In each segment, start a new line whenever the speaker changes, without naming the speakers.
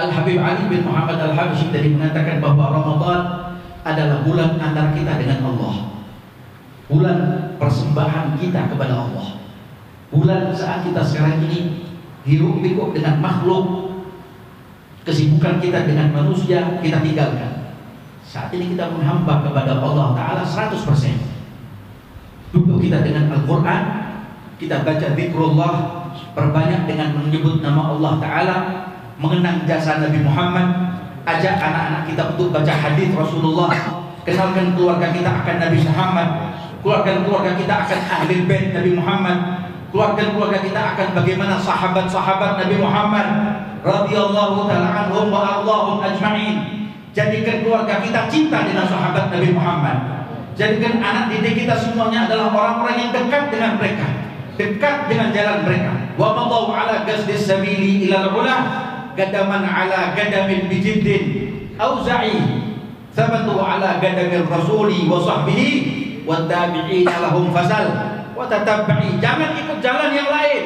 Al Habib Ali bin Muhammad Al Habsyi tadi mengatakan bahwa Ramadan adalah bulan antara kita dengan Allah. Bulan persembahan kita kepada Allah. Bulan saat kita sekarang ini hirup pikuk dengan makhluk kesibukan kita dengan manusia kita tinggalkan. Saat ini kita menghamba kepada Allah Ta'ala 100% Duduk kita dengan Al-Quran Kita baca zikrullah Perbanyak dengan menyebut nama Allah Ta'ala Mengenang jasa Nabi Muhammad Ajak anak-anak kita untuk baca hadis Rasulullah. Kenalkan keluarga kita akan Nabi Muhammad. Keluarga keluarga kita akan ahli bait Nabi Muhammad. Keluarga keluarga kita akan bagaimana sahabat-sahabat Nabi Muhammad. Radhiyallahu taala anhum wa allahum ajma'in. Jadikan keluarga kita cinta dengan sahabat Nabi Muhammad. Jadikan anak didik kita semuanya adalah orang-orang yang dekat dengan mereka, dekat dengan jalan mereka. Wa ala sabili ila al-ula gadaman ala gadamin bijiddin auza'i rasuli wa sahbihi wa tabi'ina lahum fasal wa tatabba'i jangan ikut jalan yang lain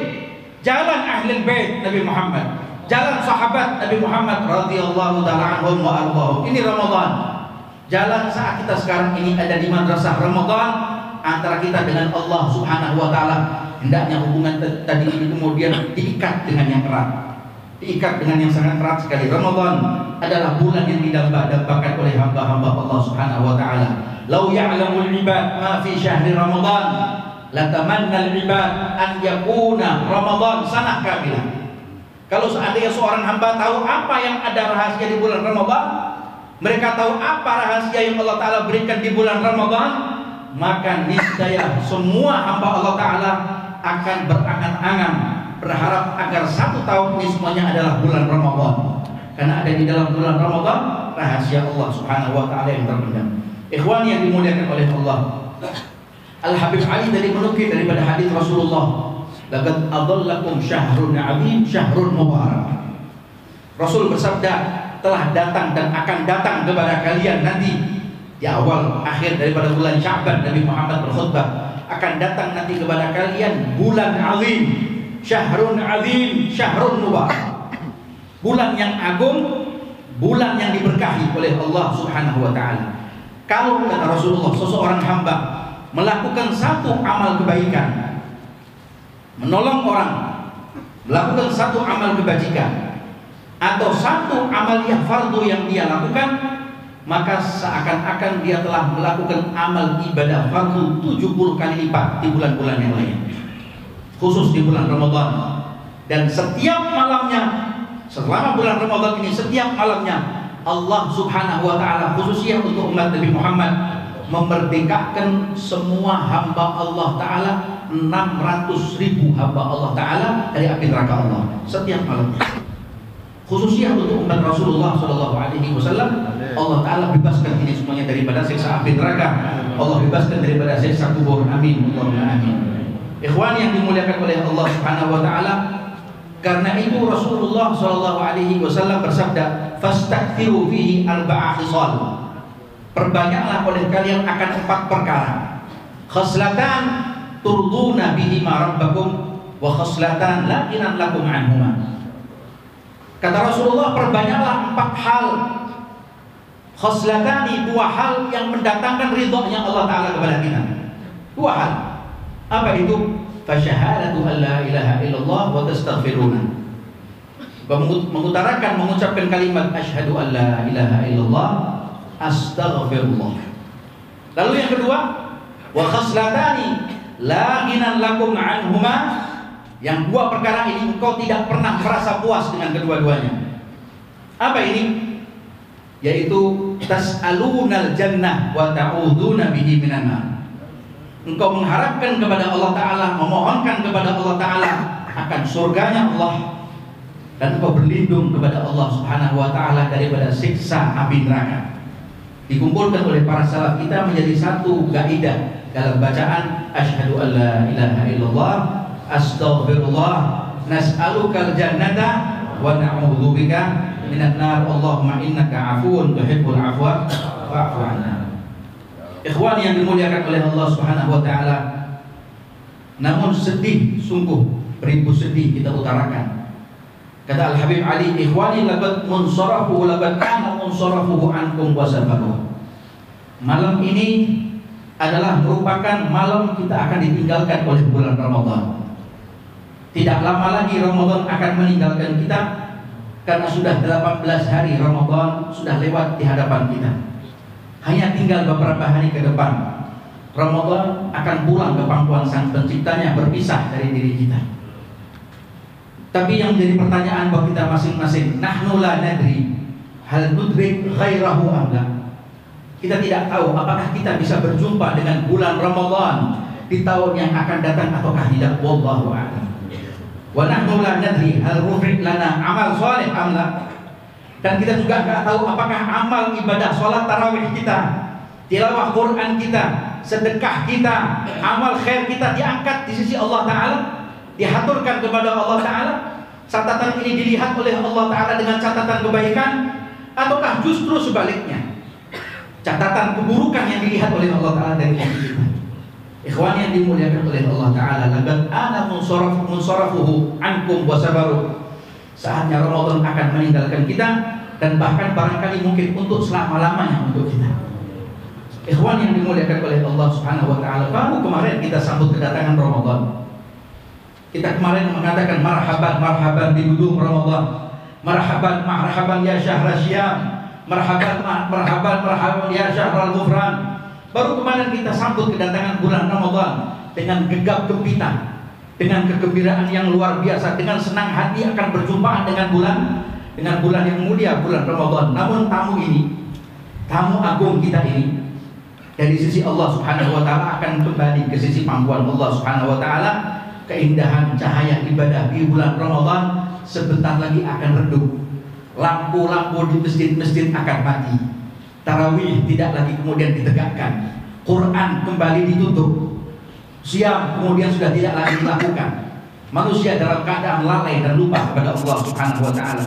jalan ahli bait Nabi Muhammad jalan sahabat Nabi Muhammad radhiyallahu taala anhum wa arbahum. Ini Ramadan. Jalan saat kita sekarang ini ada di madrasah Ramadan antara kita dengan Allah Subhanahu wa taala. Hendaknya hubungan tadi ini kemudian diikat dengan yang erat. Diikat dengan yang sangat erat sekali. Ramadan adalah bulan yang didamba-dambakan oleh hamba-hamba Allah Subhanahu wa taala. Lau ya'lamul ibad ma fi syahri Ramadan latamanna al-ibad an yakuna Ramadan sanah kamilah. Kalau seandainya seorang hamba tahu apa yang ada rahasia di bulan Ramadan, mereka tahu apa rahasia yang Allah Ta'ala berikan di bulan Ramadan, maka niscaya semua hamba Allah Ta'ala akan berangan-angan berharap agar satu tahun ini semuanya adalah bulan Ramadan. Karena ada di dalam bulan Ramadan rahasia Allah Subhanahu wa taala yang terpendam. Ikhwan yang dimuliakan oleh Allah. Al Habib Ali tadi menukil daripada hadis Rasulullah Laqad adallakum syahrun azim syahrun mubarak. Rasul bersabda telah datang dan akan datang kepada kalian nanti di awal akhir daripada bulan Sya'ban Nabi Muhammad berkhutbah akan datang nanti kepada kalian bulan azim syahrun azim syahrun mubarak. Bulan yang agung, bulan yang diberkahi oleh Allah Subhanahu wa taala. Kalau kata Rasulullah seseorang hamba melakukan satu amal kebaikan menolong orang, melakukan satu amal kebajikan atau satu amal yang fardu yang dia lakukan, maka seakan-akan dia telah melakukan amal ibadah fardu 70 kali lipat di bulan-bulan yang lain. Khusus di bulan Ramadan. Dan setiap malamnya selama bulan Ramadan ini setiap malamnya Allah Subhanahu wa taala khususnya untuk umat Nabi Muhammad memerdekakan semua hamba Allah taala 600 ribu hamba Allah Ta'ala dari api neraka Allah setiap malamnya khususnya untuk umat Rasulullah Shallallahu Alaihi Wasallam Allah Taala bebaskan ini semuanya daripada siksa api neraka. Allah bebaskan daripada siksa kubur. Amin. Allahumma amin Ikhwan yang dimuliakan oleh Allah Subhanahu Wa Taala karena itu Rasulullah Shallallahu Alaihi Wasallam bersabda fastakthiru fihi arba'a khisal. Perbanyaklah oleh kalian akan empat perkara. Khaslatan turduna bihi ma rabbakum wa khaslatan la inan lakum anhuma. Kata Rasulullah perbanyaklah empat hal. Khoslatani dua hal yang mendatangkan ridhonya Allah Ta'ala kepada kita. Dua hal apa itu fasyahadatu an la ilaha illallah wa tastaghfiruna mengutarakan mengucapkan kalimat asyhadu an la ilaha illallah astaghfirullah lalu yang kedua wa khaslatani la ginan lakum anhuma yang dua perkara ini engkau tidak pernah merasa puas dengan kedua-duanya. Apa ini? Yaitu tas'alunal jannah wa ta'uduna bihi minan nar. Engkau mengharapkan kepada Allah Ta'ala, memohonkan kepada Allah Ta'ala akan surganya Allah. Dan engkau berlindung kepada Allah Subhanahu wa taala daripada siksa api neraka. Dikumpulkan oleh para salaf kita menjadi satu kaidah dalam bacaan asyhadu an la ilaha illallah astaghfirullah nas'aluka jannata wa na'udzubika minan nar. Allahumma innaka afuwun tuhibbul afwa fa'fu Ikhwan yang dimuliakan oleh Allah Subhanahu wa taala namun sedih sungguh beribu sedih kita utarakan Kata Al Habib Ali, "Ikhwani laqad munsarafu laqad kana munsarafuhu ankum wa Malam ini adalah merupakan malam kita akan ditinggalkan oleh bulan Ramadan. Tidak lama lagi Ramadan akan meninggalkan kita karena sudah 18 hari Ramadan sudah lewat di hadapan kita. Hanya tinggal beberapa hari ke depan Ramadan akan pulang ke pangkuan sang penciptanya berpisah dari diri kita. Tapi yang jadi pertanyaan buat kita masing-masing, nahnu la nadri hal nudrik ghairahu amla. Kita tidak tahu apakah kita bisa berjumpa dengan bulan Ramadan di tahun yang akan datang ataukah tidak. Wallahu a'lam. Wa nahnu la nadri hal rufik lana amal salih amla. Dan kita juga nggak tahu apakah amal ibadah sholat tarawih kita, tilawah Quran kita, sedekah kita, amal khair kita diangkat di sisi Allah Ta'ala dihaturkan kepada Allah Ta'ala. Catatan ini dilihat oleh Allah Ta'ala dengan catatan kebaikan ataukah justru sebaliknya? Catatan keburukan yang dilihat oleh Allah Ta'ala dari kita. Ikhwan yang dimuliakan oleh Allah Ta'ala lagat ana munsaraf munsarafuhu ankum wa sabaru saatnya Ramadan akan meninggalkan kita dan bahkan barangkali mungkin untuk selama-lamanya untuk kita Ikhwan yang dimuliakan oleh Allah Subhanahu wa taala, baru kemarin kita sambut kedatangan Ramadan. Kita kemarin mengatakan marhaban marhaban di budung Ramadan. Marhaban marhaban ya syahr syam. Marhaban marhaban marhaban ya syahrul ghufran. Baru kemarin kita sambut kedatangan bulan Ramadan dengan gegap gempita, dengan kegembiraan yang luar biasa, dengan senang hati akan berjumpa dengan bulan dengan bulan yang mulia bulan Ramadan. Namun tamu ini, tamu agung kita ini dari sisi Allah Subhanahu wa taala akan kembali ke sisi pangkuan Allah Subhanahu wa taala keindahan cahaya ibadah di bulan Ramadan sebentar lagi akan redup. Lampu-lampu di masjid-masjid akan mati. Tarawih tidak lagi kemudian ditegakkan. Quran kembali ditutup. Siam kemudian sudah tidak lagi dilakukan. Manusia dalam keadaan lalai dan lupa kepada Allah Subhanahu wa taala.